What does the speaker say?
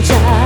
Chắc